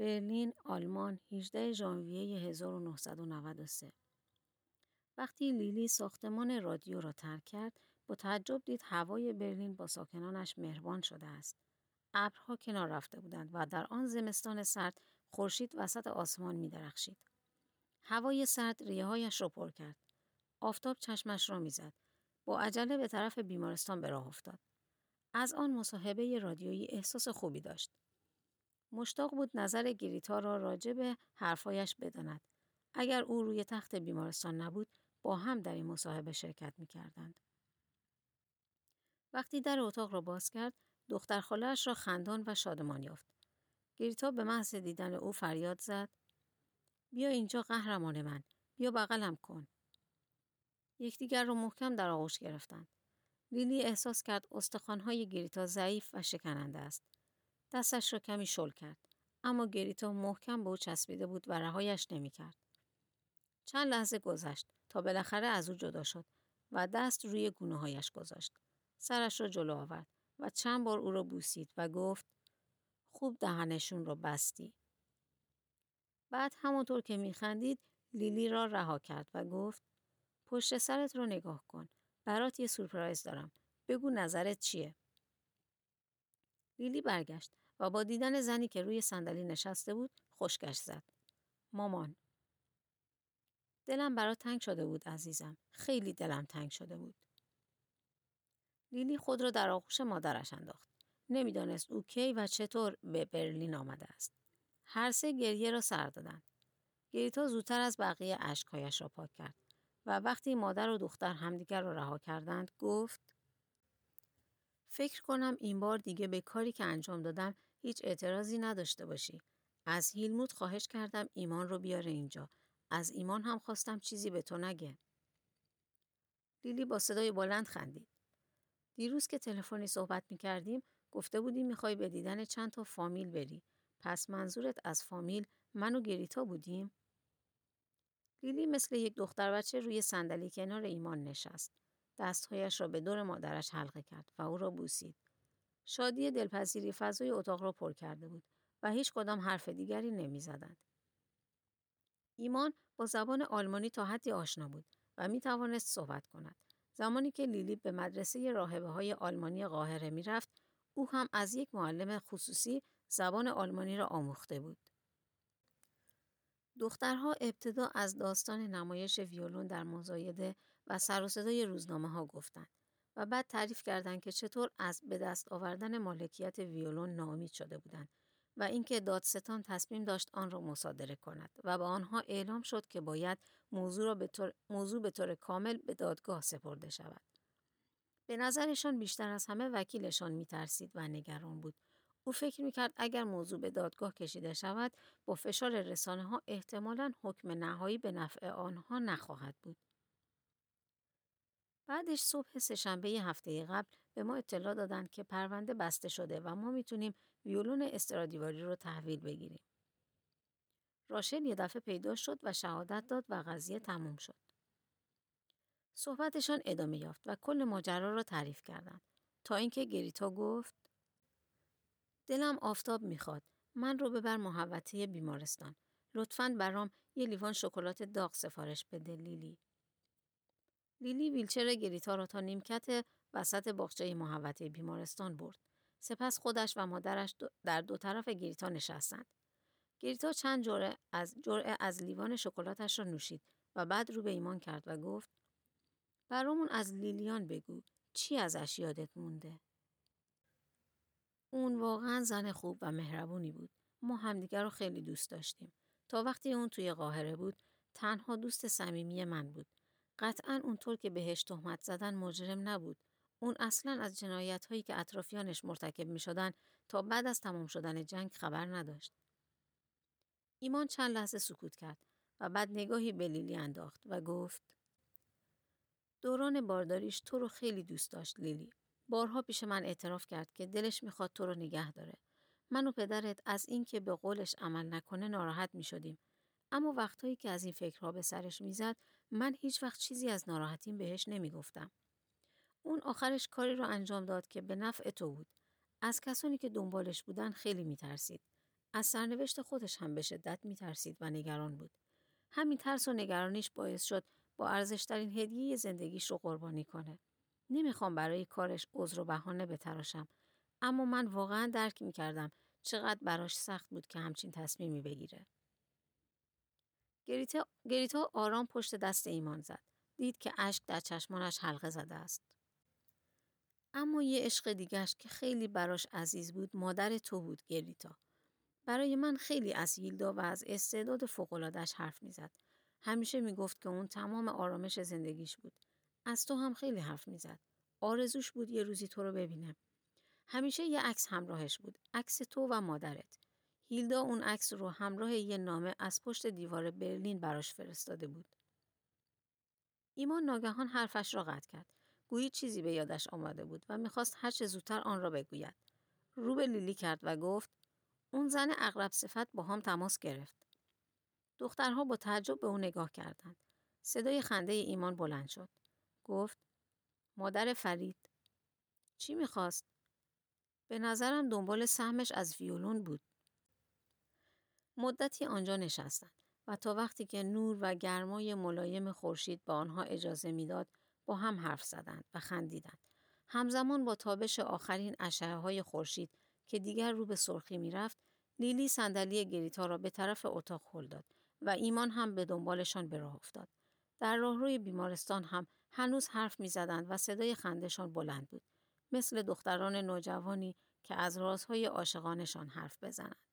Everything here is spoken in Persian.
برلین، آلمان، 18 ژانویه 1993 وقتی لیلی ساختمان رادیو را ترک کرد، با تعجب دید هوای برلین با ساکنانش مهربان شده است. ابرها کنار رفته بودند و در آن زمستان سرد خورشید وسط آسمان می درخشید. هوای سرد ریههایش را پر کرد. آفتاب چشمش را می‌زد. با عجله به طرف بیمارستان به راه افتاد. از آن مصاحبه رادیویی احساس خوبی داشت. مشتاق بود نظر گریتا را راجع به حرفایش بداند. اگر او روی تخت بیمارستان نبود با هم در این مصاحبه شرکت می کردند. وقتی در اتاق را باز کرد دختر خالهاش را خندان و شادمان یافت. گریتا به محض دیدن او فریاد زد بیا اینجا قهرمان من بیا بغلم کن یکدیگر را محکم در آغوش گرفتند لیلی احساس کرد استخوانهای گریتا ضعیف و شکننده است دستش را کمی شل کرد اما گریتا محکم به او چسبیده بود و رهایش نمی‌کرد چند لحظه گذشت تا بالاخره از او جدا شد و دست روی گونه هایش گذاشت سرش را جلو آورد و چند بار او را بوسید و گفت خوب دهنشون رو بستی. بعد همونطور که میخندید لیلی را رها کرد و گفت پشت سرت رو نگاه کن. برات یه سورپرایز دارم. بگو نظرت چیه؟ لیلی برگشت و با دیدن زنی که روی صندلی نشسته بود خشکش زد. مامان دلم برات تنگ شده بود عزیزم. خیلی دلم تنگ شده بود. لیلی خود را در آغوش مادرش انداخت. نمی‌دانست او کی و چطور به برلین آمده است. هر سه گریه را سر دادند. گریتا زودتر از بقیه اشکهایش را پاک کرد و وقتی مادر و دختر همدیگر را رها کردند گفت فکر کنم این بار دیگه به کاری که انجام دادم هیچ اعتراضی نداشته باشی. از هیلموت خواهش کردم ایمان رو بیاره اینجا. از ایمان هم خواستم چیزی به تو نگه. لیلی با صدای بلند خندید. دیروز که تلفنی صحبت می کردیم گفته بودی می‌خوای به دیدن چند تا فامیل بری. پس منظورت از فامیل من و گریتا بودیم؟ لیلی مثل یک دختر بچه روی صندلی کنار ایمان نشست. دستهایش را به دور مادرش حلقه کرد و او را بوسید. شادی دلپذیری فضای اتاق را پر کرده بود و هیچ کدام حرف دیگری نمی زدند. ایمان با زبان آلمانی تا حدی آشنا بود و می توانست صحبت کند. زمانی که لیلی به مدرسه راهبه های آلمانی قاهره می رفت، او هم از یک معلم خصوصی زبان آلمانی را آموخته بود. دخترها ابتدا از داستان نمایش ویولون در مزایده و سر و صدای روزنامه ها گفتند و بعد تعریف کردند که چطور از به دست آوردن مالکیت ویولون ناامید شده بودند و اینکه دادستان تصمیم داشت آن را مصادره کند و به آنها اعلام شد که باید موضوع, را به طور، موضوع به طور کامل به دادگاه سپرده شود. به نظرشان بیشتر از همه وکیلشان میترسید و نگران بود. او فکر می‌کرد اگر موضوع به دادگاه کشیده شود با فشار رسانه ها احتمالا حکم نهایی به نفع آنها نخواهد بود. بعدش صبح سهشنبه هفته قبل به ما اطلاع دادند که پرونده بسته شده و ما می‌تونیم ویولون استرادیواری رو تحویل بگیریم. راشل یه دفعه پیدا شد و شهادت داد و قضیه تموم شد. صحبتشان ادامه یافت و کل ماجرا را تعریف کردند تا اینکه گریتا گفت دلم آفتاب می‌خواد من رو ببر محوطه بیمارستان لطفا برام یه لیوان شکلات داغ سفارش بده لیلی لیلی ویلچر گریتا را تا نیمکت وسط باغچه محوطه بیمارستان برد سپس خودش و مادرش در دو طرف گریتا نشستند گریتا چند جرعه از جرعه از لیوان شکلاتش را نوشید و بعد رو به ایمان کرد و گفت برامون از لیلیان بگو چی ازش یادت مونده؟ اون واقعا زن خوب و مهربونی بود. ما همدیگر رو خیلی دوست داشتیم. تا وقتی اون توی قاهره بود تنها دوست صمیمی من بود. قطعا اونطور که بهش تهمت زدن مجرم نبود. اون اصلا از جنایت هایی که اطرافیانش مرتکب می شدن تا بعد از تمام شدن جنگ خبر نداشت. ایمان چند لحظه سکوت کرد و بعد نگاهی به لیلی انداخت و گفت دوران بارداریش تو رو خیلی دوست داشت لیلی. بارها پیش من اعتراف کرد که دلش می‌خواد تو رو نگه داره. من و پدرت از اینکه به قولش عمل نکنه ناراحت می شدیم. اما وقتهایی که از این فکرها به سرش می‌زد من هیچ وقت چیزی از ناراحتیم بهش نمی‌گفتم. اون آخرش کاری رو انجام داد که به نفع تو بود. از کسانی که دنبالش بودن خیلی میترسید. از سرنوشت خودش هم به شدت میترسید و نگران بود. همین ترس و نگرانیش باعث شد با ارزشترین هدیه زندگیش رو قربانی کنه. نمی‌خوام برای کارش عذر و بهانه بتراشم اما من واقعا درک می‌کردم چقدر براش سخت بود که همچین تصمیمی بگیره. گریتا, گریتا آرام پشت دست ایمان زد. دید که اشک در چشمانش حلقه زده است. اما یه عشق دیگرش که خیلی براش عزیز بود مادر تو بود گریتا. برای من خیلی از هیلدا و از استعداد فوقلادش حرف می‌زد. همیشه می‌گفت که اون تمام آرامش زندگیش بود. از تو هم خیلی حرف می‌زد. آرزوش بود یه روزی تو رو ببینه. همیشه یه عکس همراهش بود. عکس تو و مادرت. هیلدا اون عکس رو همراه یه نامه از پشت دیوار برلین براش فرستاده بود. ایمان ناگهان حرفش را قطع کرد. گویی چیزی به یادش آمده بود و می‌خواست هر چه زودتر آن را بگوید. رو به لیلی کرد و گفت اون زن اغرب صفت با هم تماس گرفت. دخترها با تعجب به او نگاه کردند. صدای خنده ایمان بلند شد. گفت مادر فرید چی می‌خواست؟ به نظرم دنبال سهمش از ویولون بود. مدتی آنجا نشستند و تا وقتی که نور و گرمای ملایم خورشید به آنها اجازه می‌داد با هم حرف زدند و خندیدند. همزمان با تابش آخرین اشعه های خورشید که دیگر رو به سرخی می‌رفت، لیلی صندلی گریتا را به طرف اتاق هل داد و ایمان هم به دنبالشان به راه افتاد. در راهروی بیمارستان هم هنوز حرف می‌زدند و صدای خندشان بلند بود. مثل دختران نوجوانی که از رازهای عاشقانشان حرف بزنند.